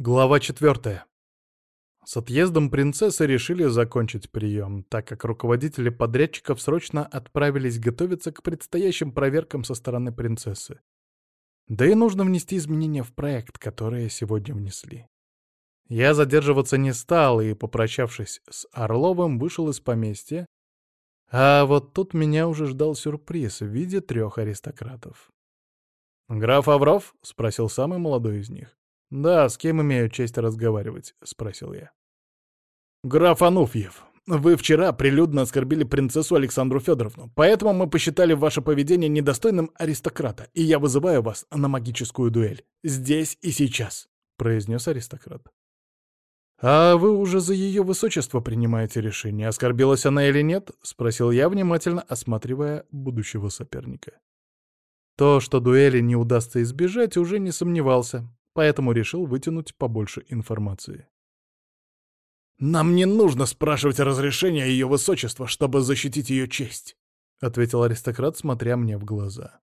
Глава четвертая. С отъездом принцессы решили закончить прием, так как руководители подрядчиков срочно отправились готовиться к предстоящим проверкам со стороны принцессы. Да и нужно внести изменения в проект, которые сегодня внесли. Я задерживаться не стал и, попрощавшись с Орловым, вышел из поместья, а вот тут меня уже ждал сюрприз в виде трех аристократов. «Граф Авров?» — спросил самый молодой из них. «Да, с кем имею честь разговаривать?» — спросил я. «Граф Ануфьев, вы вчера прилюдно оскорбили принцессу Александру Федоровну, поэтому мы посчитали ваше поведение недостойным аристократа, и я вызываю вас на магическую дуэль. Здесь и сейчас», — произнес аристократ. «А вы уже за ее высочество принимаете решение, оскорбилась она или нет?» — спросил я, внимательно осматривая будущего соперника. То, что дуэли не удастся избежать, уже не сомневался поэтому решил вытянуть побольше информации. «Нам не нужно спрашивать разрешения ее высочества, чтобы защитить ее честь», — ответил аристократ, смотря мне в глаза.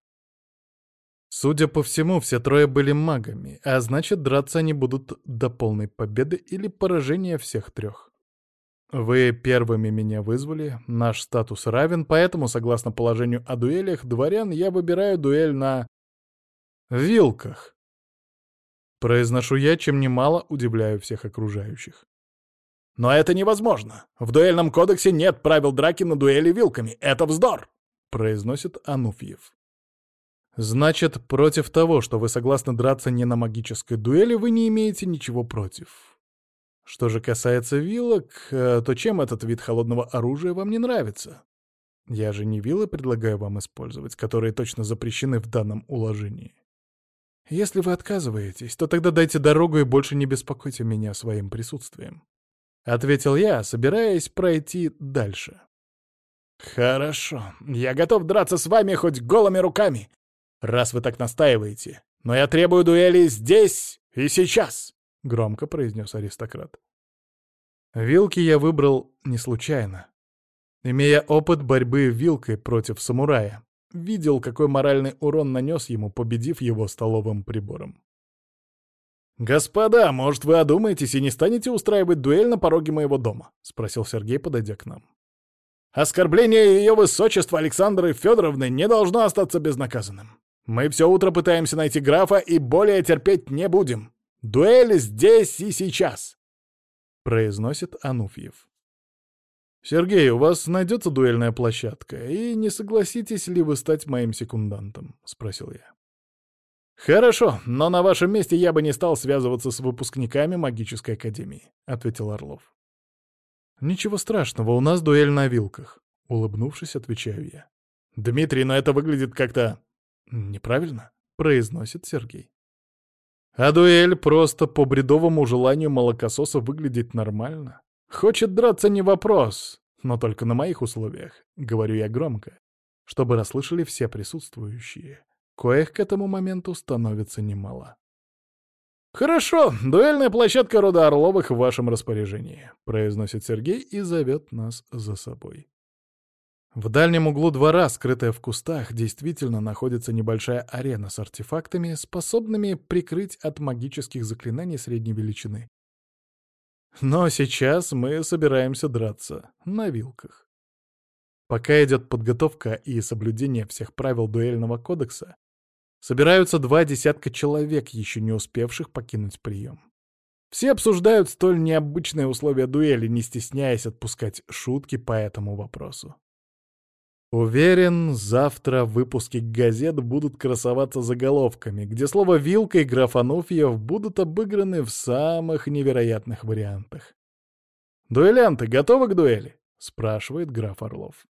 Судя по всему, все трое были магами, а значит, драться они будут до полной победы или поражения всех трех. Вы первыми меня вызвали, наш статус равен, поэтому, согласно положению о дуэлях дворян, я выбираю дуэль на... вилках. Произношу я, чем немало удивляю всех окружающих. «Но это невозможно. В дуэльном кодексе нет правил драки на дуэли вилками. Это вздор!» — произносит Ануфьев. «Значит, против того, что вы согласны драться не на магической дуэли, вы не имеете ничего против. Что же касается вилок, э, то чем этот вид холодного оружия вам не нравится? Я же не вилы предлагаю вам использовать, которые точно запрещены в данном уложении. Если вы отказываетесь, то тогда дайте дорогу и больше не беспокойте меня своим присутствием. Ответил я, собираясь пройти дальше. Хорошо, я готов драться с вами хоть голыми руками, раз вы так настаиваете. Но я требую дуэли здесь и сейчас, громко произнес аристократ. Вилки я выбрал не случайно. Имея опыт борьбы вилкой против самурая, Видел, какой моральный урон нанес ему, победив его столовым прибором. «Господа, может, вы одумаетесь и не станете устраивать дуэль на пороге моего дома?» — спросил Сергей, подойдя к нам. «Оскорбление ее высочества Александры Федоровны не должно остаться безнаказанным. Мы все утро пытаемся найти графа и более терпеть не будем. Дуэль здесь и сейчас!» — произносит Ануфьев. «Сергей, у вас найдется дуэльная площадка, и не согласитесь ли вы стать моим секундантом?» — спросил я. «Хорошо, но на вашем месте я бы не стал связываться с выпускниками магической академии», — ответил Орлов. «Ничего страшного, у нас дуэль на вилках», — улыбнувшись, отвечаю я. «Дмитрий, но это выглядит как-то... неправильно», — произносит Сергей. «А дуэль просто по бредовому желанию молокососа выглядит нормально. Хочет драться не вопрос, но только на моих условиях, говорю я громко, чтобы расслышали все присутствующие. Коих к этому моменту становится немало. «Хорошо, дуэльная площадка рода Орловых в вашем распоряжении», — произносит Сергей и зовет нас за собой. В дальнем углу двора, скрытая в кустах, действительно находится небольшая арена с артефактами, способными прикрыть от магических заклинаний средней величины. Но сейчас мы собираемся драться на вилках. Пока идет подготовка и соблюдение всех правил дуэльного кодекса, собираются два десятка человек, еще не успевших покинуть прием. Все обсуждают столь необычные условия дуэли, не стесняясь отпускать шутки по этому вопросу. Уверен, завтра в выпуске газет будут красоваться заголовками, где слово «вилка» и граф Ануфьев будут обыграны в самых невероятных вариантах. «Дуэлянты готовы к дуэли?» — спрашивает граф Орлов.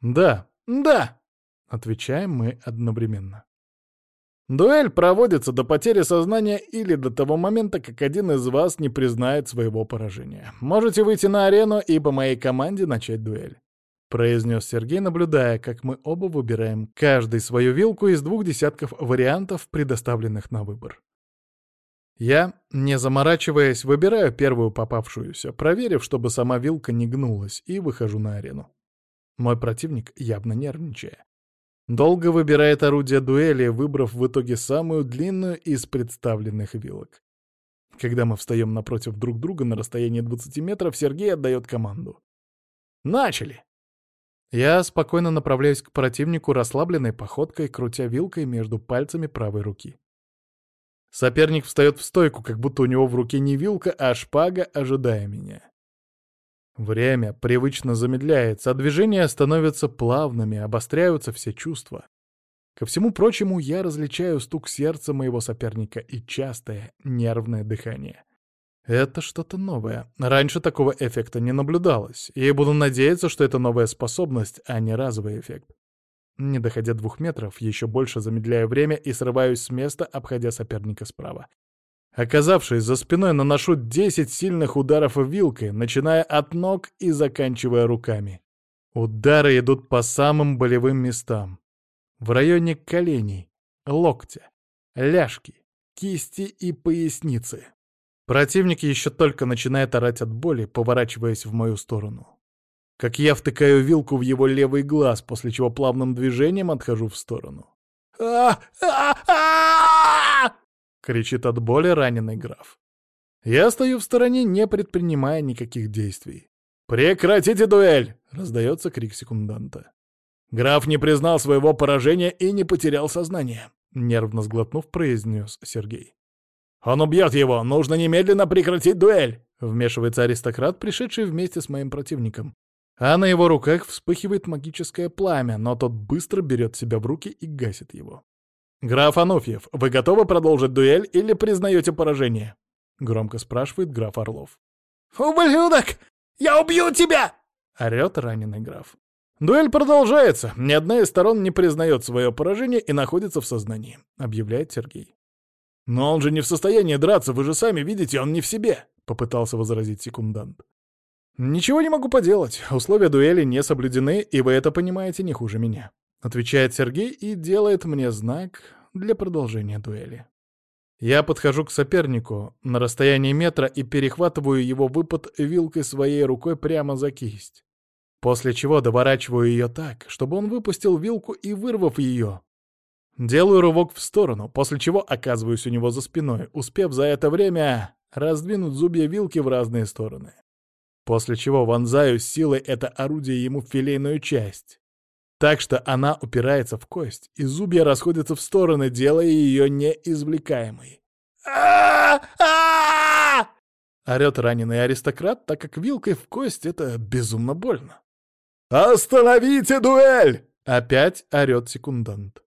«Да, да!» — отвечаем мы одновременно. Дуэль проводится до потери сознания или до того момента, как один из вас не признает своего поражения. Можете выйти на арену и по моей команде начать дуэль. — произнес Сергей, наблюдая, как мы оба выбираем каждый свою вилку из двух десятков вариантов, предоставленных на выбор. Я, не заморачиваясь, выбираю первую попавшуюся, проверив, чтобы сама вилка не гнулась, и выхожу на арену. Мой противник, явно нервничая, долго выбирает орудие дуэли, выбрав в итоге самую длинную из представленных вилок. Когда мы встаем напротив друг друга на расстоянии 20 метров, Сергей отдает команду. «Начали!» Я спокойно направляюсь к противнику расслабленной походкой, крутя вилкой между пальцами правой руки. Соперник встает в стойку, как будто у него в руке не вилка, а шпага, ожидая меня. Время привычно замедляется, а движения становятся плавными, обостряются все чувства. Ко всему прочему, я различаю стук сердца моего соперника и частое нервное дыхание. Это что-то новое. Раньше такого эффекта не наблюдалось, и буду надеяться, что это новая способность, а не разовый эффект. Не доходя двух метров, еще больше замедляю время и срываюсь с места, обходя соперника справа. Оказавшись за спиной, наношу 10 сильных ударов вилкой, начиная от ног и заканчивая руками. Удары идут по самым болевым местам. В районе коленей, локтя, ляжки, кисти и поясницы. Противник еще только начинает орать от боли, поворачиваясь в мою сторону. Как я втыкаю вилку в его левый глаз, после чего плавным движением отхожу в сторону. а а а кричит от боли раненый граф. Я стою в стороне, не предпринимая никаких действий. «Прекратите дуэль!» — раздается крик секунданта. Граф не признал своего поражения и не потерял сознание, — нервно сглотнув, произнес Сергей. «Он убьет его! Нужно немедленно прекратить дуэль!» — вмешивается аристократ, пришедший вместе с моим противником. А на его руках вспыхивает магическое пламя, но тот быстро берет себя в руки и гасит его. «Граф Ануфьев, вы готовы продолжить дуэль или признаете поражение?» — громко спрашивает граф Орлов. «Ублюдок! Я убью тебя!» — орёт раненый граф. «Дуэль продолжается. Ни одна из сторон не признает свое поражение и находится в сознании», — объявляет Сергей. «Но он же не в состоянии драться, вы же сами видите, он не в себе», — попытался возразить секундант. «Ничего не могу поделать. Условия дуэли не соблюдены, и вы это понимаете не хуже меня. Отвечает Сергей и делает мне знак для продолжения дуэли. Я подхожу к сопернику на расстоянии метра и перехватываю его выпад вилкой своей рукой прямо за кисть. После чего доворачиваю ее так, чтобы он выпустил вилку и, вырвав ее, делаю рывок в сторону, после чего оказываюсь у него за спиной, успев за это время раздвинуть зубья вилки в разные стороны. После чего вонзаю силой это орудие ему в филейную часть, так что она упирается в кость, и зубья расходятся в стороны, делая ее неизвлекаемой. Орет раненый аристократ, так как вилкой в кость — это безумно больно. «Остановите дуэль!» — опять орет секундант.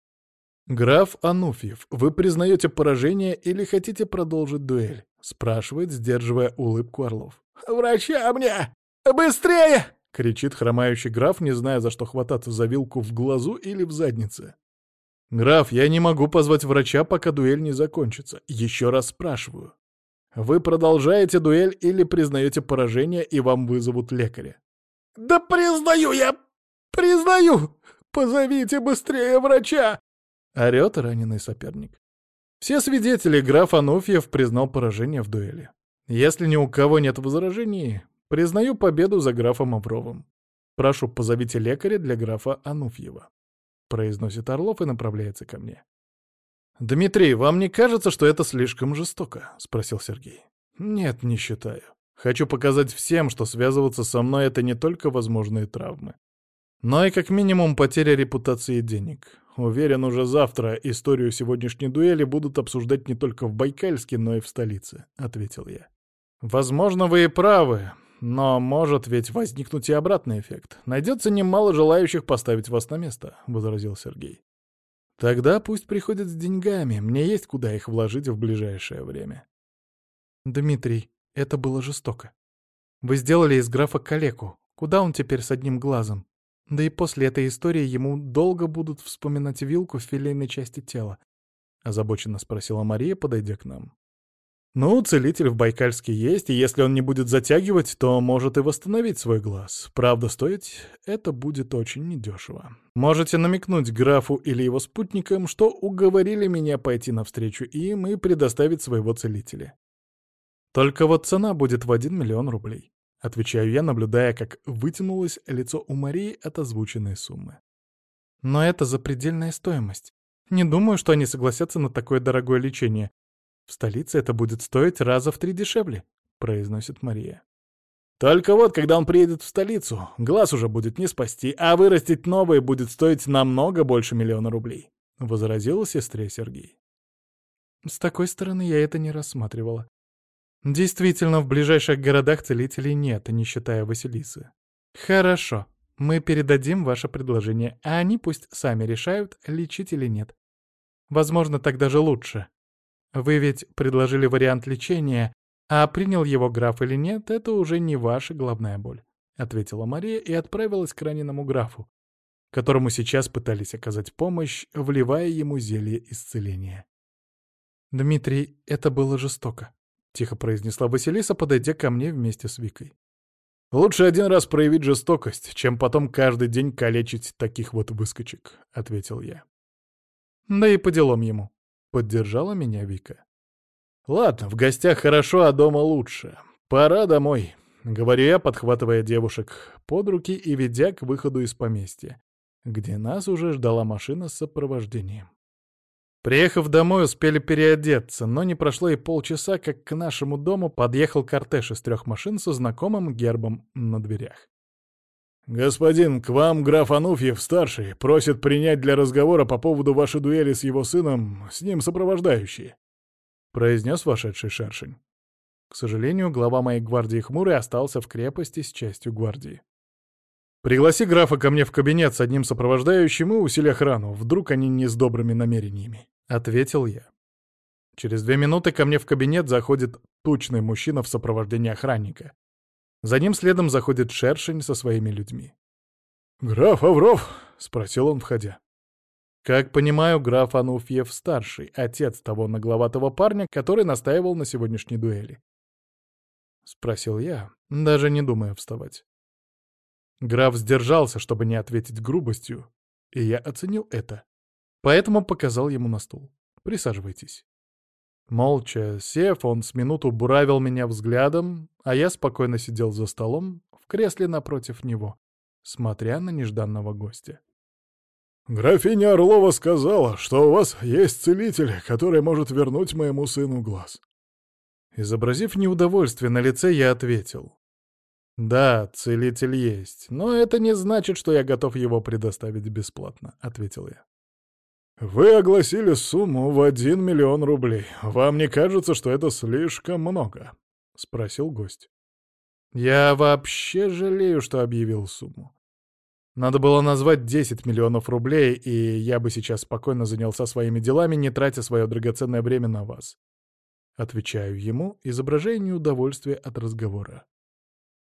«Граф Ануфьев, вы признаете поражение или хотите продолжить дуэль?» — спрашивает, сдерживая улыбку Орлов. «Врача мне! Быстрее!» — кричит хромающий граф, не зная, за что хвататься за вилку в глазу или в заднице. «Граф, я не могу позвать врача, пока дуэль не закончится. Еще раз спрашиваю. Вы продолжаете дуэль или признаете поражение, и вам вызовут лекаря?» «Да признаю я! Признаю! Позовите быстрее врача!» — орёт раненый соперник. Все свидетели граф Ануфьев признал поражение в дуэли. Если ни у кого нет возражений, Признаю победу за графом Авровым. Прошу, позовите лекаря для графа Ануфьева. Произносит Орлов и направляется ко мне. «Дмитрий, вам не кажется, что это слишком жестоко?» — спросил Сергей. «Нет, не считаю. Хочу показать всем, что связываться со мной — это не только возможные травмы, но и как минимум потеря репутации и денег. Уверен, уже завтра историю сегодняшней дуэли будут обсуждать не только в Байкальске, но и в столице», — ответил я. «Возможно, вы и правы, но может ведь возникнуть и обратный эффект. Найдется немало желающих поставить вас на место, — возразил Сергей. Тогда пусть приходят с деньгами, мне есть куда их вложить в ближайшее время. Дмитрий, это было жестоко. Вы сделали из графа калеку. Куда он теперь с одним глазом? Да и после этой истории ему долго будут вспоминать вилку в филейной части тела. Озабоченно спросила Мария, подойдя к нам. Ну, целитель в Байкальске есть, и если он не будет затягивать, то может и восстановить свой глаз. Правда, стоить это будет очень недешево. Можете намекнуть графу или его спутникам, что уговорили меня пойти навстречу им и предоставить своего целителя. Только вот цена будет в один миллион рублей. Отвечаю я, наблюдая, как вытянулось лицо у Марии от озвученной суммы. Но это запредельная стоимость. Не думаю, что они согласятся на такое дорогое лечение. В столице это будет стоить раза в три дешевле, произносит Мария. Только вот, когда он приедет в столицу, глаз уже будет не спасти, а вырастить новый будет стоить намного больше миллиона рублей, возразил сестре Сергей. С такой стороны я это не рассматривала. Действительно, в ближайших городах целителей нет, не считая Василисы. Хорошо, мы передадим ваше предложение, а они пусть сами решают, лечить или нет. Возможно, так даже лучше. Вы ведь предложили вариант лечения, а принял его граф или нет, это уже не ваша главная боль, ответила Мария и отправилась к раненому графу, которому сейчас пытались оказать помощь, вливая ему зелье исцеления. «Дмитрий, это было жестоко», — тихо произнесла Василиса, подойдя ко мне вместе с Викой. «Лучше один раз проявить жестокость, чем потом каждый день калечить таких вот выскочек», — ответил я. «Да и по делам ему», — поддержала меня Вика. «Ладно, в гостях хорошо, а дома лучше. Пора домой», — говорю я, подхватывая девушек под руки и ведя к выходу из поместья, где нас уже ждала машина с сопровождением. Приехав домой, успели переодеться, но не прошло и полчаса, как к нашему дому подъехал кортеж из трех машин со знакомым гербом на дверях. «Господин, к вам граф Ануфьев-старший просит принять для разговора по поводу вашей дуэли с его сыном, с ним сопровождающие», — произнес вошедший шершень. К сожалению, глава моей гвардии Хмурый остался в крепости с частью гвардии. Пригласи графа ко мне в кабинет с одним сопровождающим и усили охрану, вдруг они не с добрыми намерениями», — ответил я. Через две минуты ко мне в кабинет заходит тучный мужчина в сопровождении охранника. За ним следом заходит шершень со своими людьми. «Граф Авров?» — спросил он, входя. Как понимаю, граф Ануфьев-старший, отец того нагловатого парня, который настаивал на сегодняшней дуэли. Спросил я, даже не думая вставать. Граф сдержался, чтобы не ответить грубостью, и я оценил это. Поэтому показал ему на стул. Присаживайтесь. Молча сев, он с минуту буравил меня взглядом, а я спокойно сидел за столом, в кресле напротив него, смотря на нежданного гостя. «Графиня Орлова сказала, что у вас есть целитель, который может вернуть моему сыну глаз». Изобразив неудовольствие на лице, я ответил. «Да, целитель есть, но это не значит, что я готов его предоставить бесплатно», — ответил я. «Вы огласили сумму в один миллион рублей. Вам не кажется, что это слишком много?» — спросил гость. «Я вообще жалею, что объявил сумму. Надо было назвать 10 миллионов рублей, и я бы сейчас спокойно занялся своими делами, не тратя свое драгоценное время на вас». Отвечаю ему, изображая неудовольствие от разговора.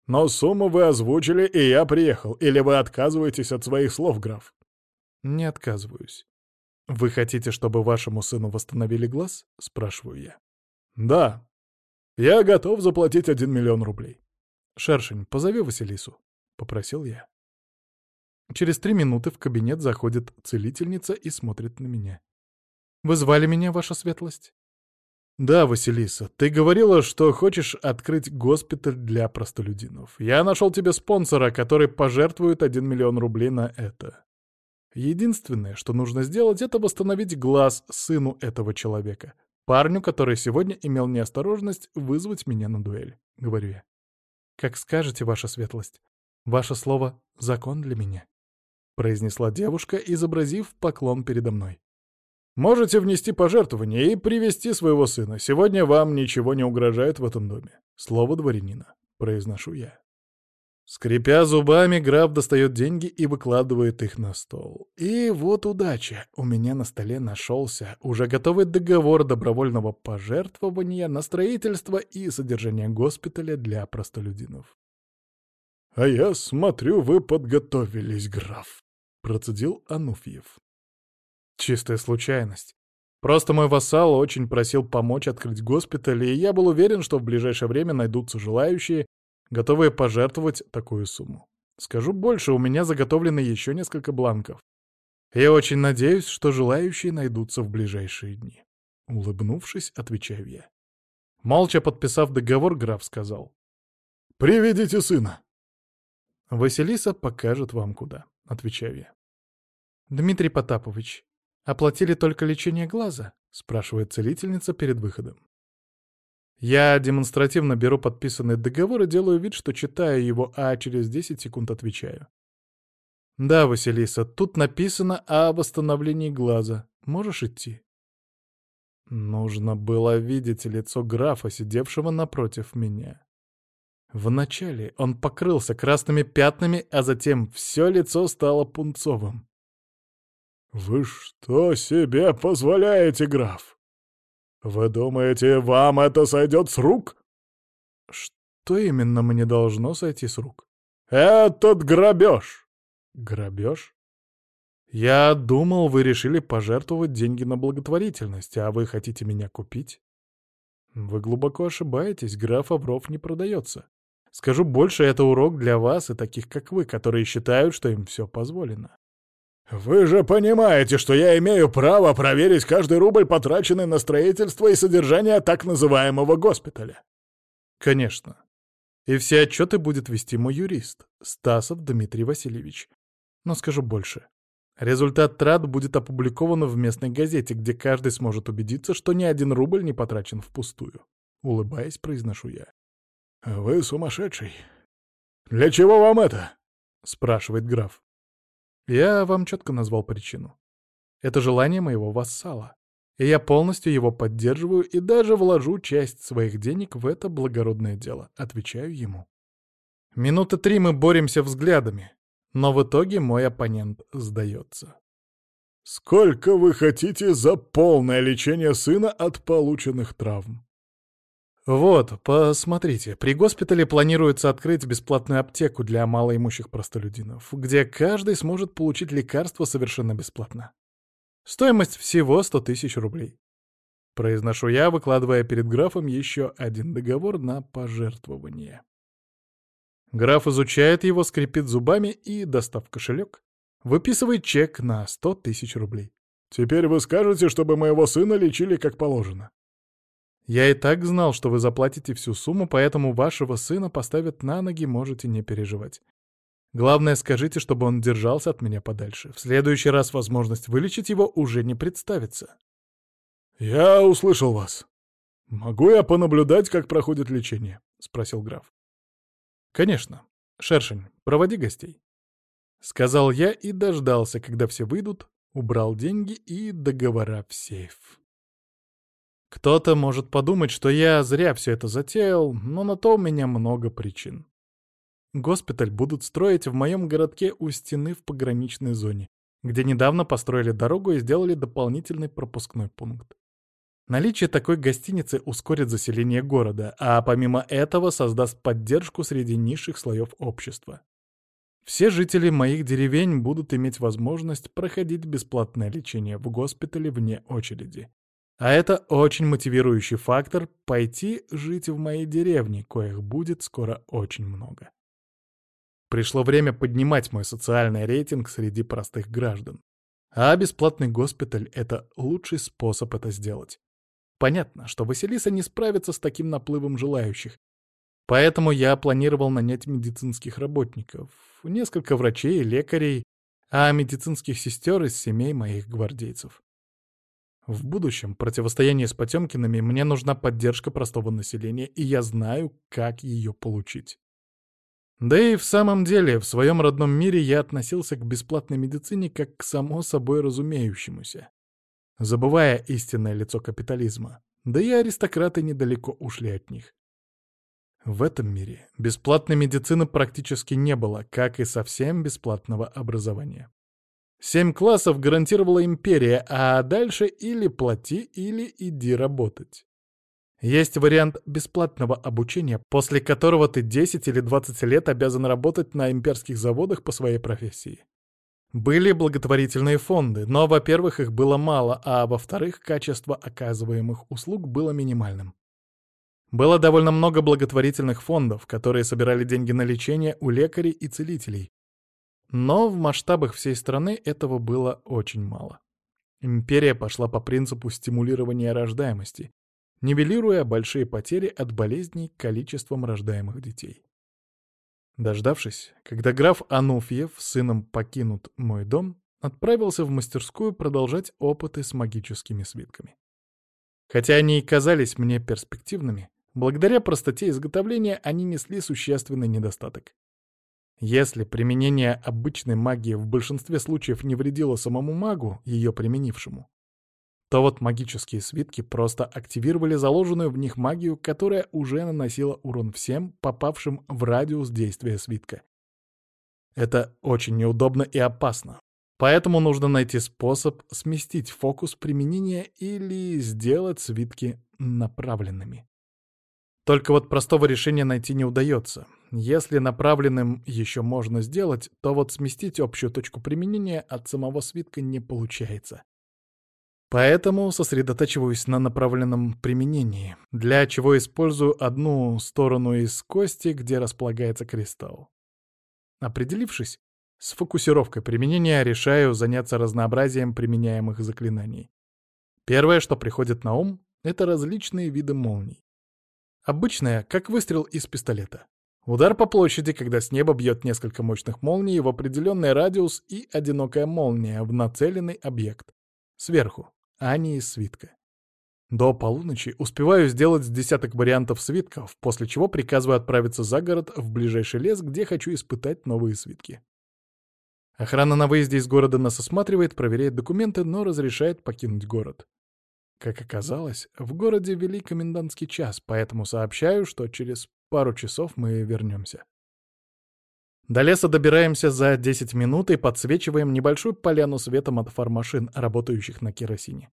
Но сумму вы озвучили, и я приехал. Или вы отказываетесь от своих слов, граф? Не отказываюсь. Вы хотите, чтобы вашему сыну восстановили глаз? Спрашиваю я. Да. Я готов заплатить один миллион рублей. Шершень, позови Василису, попросил я. Через три минуты в кабинет заходит целительница и смотрит на меня. «Вы звали меня, ваша светлость?» «Да, Василиса, ты говорила, что хочешь открыть госпиталь для простолюдинов. Я нашел тебе спонсора, который пожертвует 1 миллион рублей на это. Единственное, что нужно сделать, это восстановить глаз сыну этого человека, парню, который сегодня имел неосторожность вызвать меня на дуэль», — говорю я. «Как скажете, ваша светлость. Ваше слово — закон для меня», — произнесла девушка, изобразив поклон передо мной. Можете внести пожертвование и привести своего сына. Сегодня вам ничего не угрожает в этом доме. Слово дворянина. Произношу я. Скрипя зубами, граф достает деньги и выкладывает их на стол. И вот удача. У меня на столе нашелся уже готовый договор добровольного пожертвования на строительство и содержание госпиталя для простолюдинов. «А я смотрю, вы подготовились, граф», — процедил Ануфьев. Чистая случайность. Просто мой вассал очень просил помочь открыть госпиталь, и я был уверен, что в ближайшее время найдутся желающие, готовые пожертвовать такую сумму. Скажу больше, у меня заготовлены еще несколько бланков. Я очень надеюсь, что желающие найдутся в ближайшие дни. Улыбнувшись, отвечаю я. Молча подписав договор, граф сказал. «Приведите сына!» «Василиса покажет вам куда», — отвечаю я. «Дмитрий Потапович, Оплатили только лечение глаза?» — спрашивает целительница перед выходом. Я демонстративно беру подписанный договор и делаю вид, что читаю его, а через 10 секунд отвечаю. «Да, Василиса, тут написано о восстановлении глаза. Можешь идти?» Нужно было видеть лицо графа, сидевшего напротив меня. Вначале он покрылся красными пятнами, а затем все лицо стало пунцовым. «Вы что себе позволяете, граф? Вы думаете, вам это сойдет с рук?» «Что именно мне должно сойти с рук?» «Этот грабеж!» «Грабеж?» «Я думал, вы решили пожертвовать деньги на благотворительность, а вы хотите меня купить?» «Вы глубоко ошибаетесь, граф Авров не продается. Скажу больше, это урок для вас и таких, как вы, которые считают, что им все позволено. «Вы же понимаете, что я имею право проверить каждый рубль, потраченный на строительство и содержание так называемого госпиталя?» «Конечно. И все отчеты будет вести мой юрист, Стасов Дмитрий Васильевич. Но скажу больше. Результат трат будет опубликован в местной газете, где каждый сможет убедиться, что ни один рубль не потрачен впустую. Улыбаясь, произношу я. «Вы сумасшедший. Для чего вам это?» — спрашивает граф. Я вам четко назвал причину. Это желание моего вассала. И я полностью его поддерживаю и даже вложу часть своих денег в это благородное дело, отвечаю ему. Минуты три мы боремся взглядами, но в итоге мой оппонент сдается. «Сколько вы хотите за полное лечение сына от полученных травм?» Вот, посмотрите, при госпитале планируется открыть бесплатную аптеку для малоимущих простолюдинов, где каждый сможет получить лекарство совершенно бесплатно. Стоимость всего 100 тысяч рублей. Произношу я, выкладывая перед графом еще один договор на пожертвование. Граф изучает его, скрипит зубами и, достав кошелек, выписывает чек на 100 тысяч рублей. «Теперь вы скажете, чтобы моего сына лечили как положено?» Я и так знал, что вы заплатите всю сумму, поэтому вашего сына поставят на ноги, можете не переживать. Главное, скажите, чтобы он держался от меня подальше. В следующий раз возможность вылечить его уже не представится. «Я услышал вас. Могу я понаблюдать, как проходит лечение?» — спросил граф. «Конечно. Шершень, проводи гостей». Сказал я и дождался, когда все выйдут, убрал деньги и договора в сейф. Кто-то может подумать, что я зря все это затеял, но на то у меня много причин. Госпиталь будут строить в моем городке у стены в пограничной зоне, где недавно построили дорогу и сделали дополнительный пропускной пункт. Наличие такой гостиницы ускорит заселение города, а помимо этого создаст поддержку среди низших слоев общества. Все жители моих деревень будут иметь возможность проходить бесплатное лечение в госпитале вне очереди. А это очень мотивирующий фактор — пойти жить в моей деревне, коих будет скоро очень много. Пришло время поднимать мой социальный рейтинг среди простых граждан. А бесплатный госпиталь — это лучший способ это сделать. Понятно, что Василиса не справится с таким наплывом желающих. Поэтому я планировал нанять медицинских работников, несколько врачей, лекарей, а медицинских сестер из семей моих гвардейцев. В будущем противостоянии с Потемкинами мне нужна поддержка простого населения, и я знаю, как ее получить. Да и в самом деле, в своем родном мире я относился к бесплатной медицине как к само собой разумеющемуся, забывая истинное лицо капитализма, да и аристократы недалеко ушли от них. В этом мире бесплатной медицины практически не было, как и совсем бесплатного образования. Семь классов гарантировала империя, а дальше или плати, или иди работать. Есть вариант бесплатного обучения, после которого ты 10 или 20 лет обязан работать на имперских заводах по своей профессии. Были благотворительные фонды, но, во-первых, их было мало, а во-вторых, качество оказываемых услуг было минимальным. Было довольно много благотворительных фондов, которые собирали деньги на лечение у лекарей и целителей, но в масштабах всей страны этого было очень мало. Империя пошла по принципу стимулирования рождаемости, нивелируя большие потери от болезней количеством рождаемых детей. Дождавшись, когда граф Ануфьев с сыном покинут мой дом, отправился в мастерскую продолжать опыты с магическими свитками. Хотя они и казались мне перспективными, благодаря простоте изготовления они несли существенный недостаток. Если применение обычной магии в большинстве случаев не вредило самому магу, ее применившему, то вот магические свитки просто активировали заложенную в них магию, которая уже наносила урон всем, попавшим в радиус действия свитка. Это очень неудобно и опасно. Поэтому нужно найти способ сместить фокус применения или сделать свитки направленными. Только вот простого решения найти не удается. Если направленным еще можно сделать, то вот сместить общую точку применения от самого свитка не получается. Поэтому сосредотачиваюсь на направленном применении, для чего использую одну сторону из кости, где располагается кристалл. Определившись с фокусировкой применения, решаю заняться разнообразием применяемых заклинаний. Первое, что приходит на ум, это различные виды молний. Обычная, как выстрел из пистолета. Удар по площади, когда с неба бьет несколько мощных молний в определенный радиус и одинокая молния в нацеленный объект. Сверху а не из свитка. До полуночи успеваю сделать десяток вариантов свитков, после чего приказываю отправиться за город в ближайший лес, где хочу испытать новые свитки. Охрана на выезде из города нас осматривает, проверяет документы, но разрешает покинуть город. Как оказалось, в городе вели комендантский час, поэтому сообщаю, что через пару часов мы вернемся. До леса добираемся за 10 минут и подсвечиваем небольшую поляну светом от фармашин, работающих на керосине.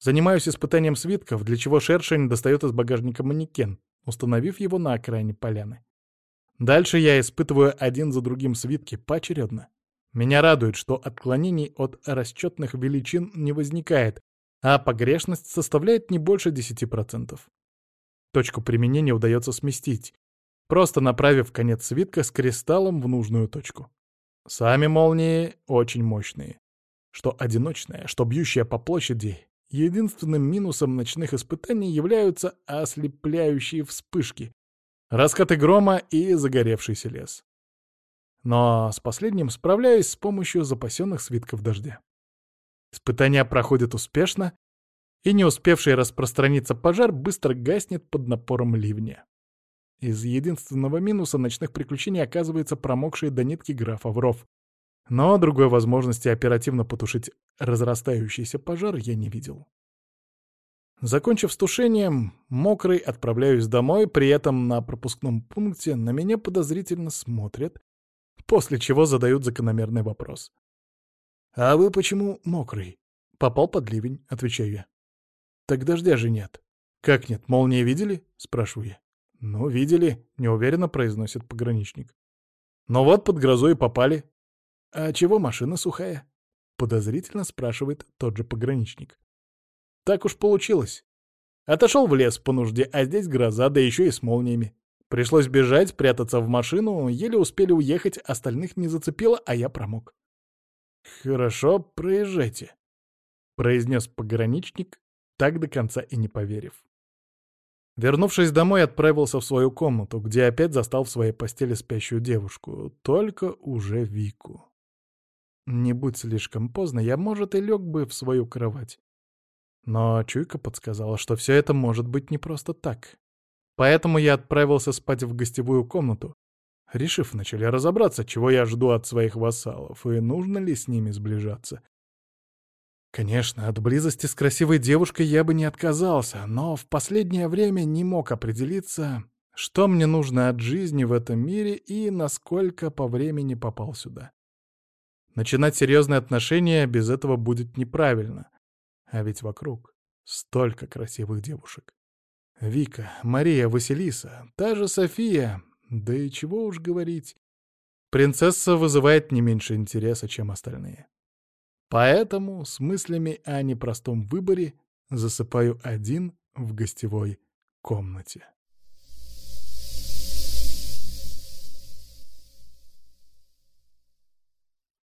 Занимаюсь испытанием свитков, для чего шершень достает из багажника манекен, установив его на окраине поляны. Дальше я испытываю один за другим свитки поочередно. Меня радует, что отклонений от расчетных величин не возникает, а погрешность составляет не больше 10%. Точку применения удается сместить, просто направив конец свитка с кристаллом в нужную точку. Сами молнии очень мощные. Что одиночная, что бьющая по площади, единственным минусом ночных испытаний являются ослепляющие вспышки, раскаты грома и загоревшийся лес. Но с последним справляюсь с помощью запасенных свитков дождя. Испытания проходят успешно, и не успевший распространиться пожар быстро гаснет под напором ливня. Из единственного минуса ночных приключений оказывается промокший до нитки граф Авров. Но другой возможности оперативно потушить разрастающийся пожар я не видел. Закончив с тушением, мокрый отправляюсь домой, при этом на пропускном пункте на меня подозрительно смотрят, после чего задают закономерный вопрос. «А вы почему мокрый?» «Попал под ливень», — отвечаю я. «Так дождя же нет». «Как нет, молнии видели?» — спрашиваю я. «Ну, видели», — неуверенно произносит пограничник. «Но вот под грозой попали». «А чего машина сухая?» — подозрительно спрашивает тот же пограничник. «Так уж получилось. Отошел в лес по нужде, а здесь гроза, да еще и с молниями. Пришлось бежать, прятаться в машину, еле успели уехать, остальных не зацепило, а я промок». «Хорошо, проезжайте», — произнес пограничник, так до конца и не поверив. Вернувшись домой, отправился в свою комнату, где опять застал в своей постели спящую девушку, только уже Вику. Не будь слишком поздно, я, может, и лег бы в свою кровать. Но чуйка подсказала, что все это может быть не просто так. Поэтому я отправился спать в гостевую комнату, решив вначале разобраться, чего я жду от своих вассалов и нужно ли с ними сближаться. Конечно, от близости с красивой девушкой я бы не отказался, но в последнее время не мог определиться, что мне нужно от жизни в этом мире и насколько по времени попал сюда. Начинать серьезные отношения без этого будет неправильно. А ведь вокруг столько красивых девушек. Вика, Мария, Василиса, та же София, да и чего уж говорить. Принцесса вызывает не меньше интереса, чем остальные. Поэтому с мыслями о непростом выборе засыпаю один в гостевой комнате.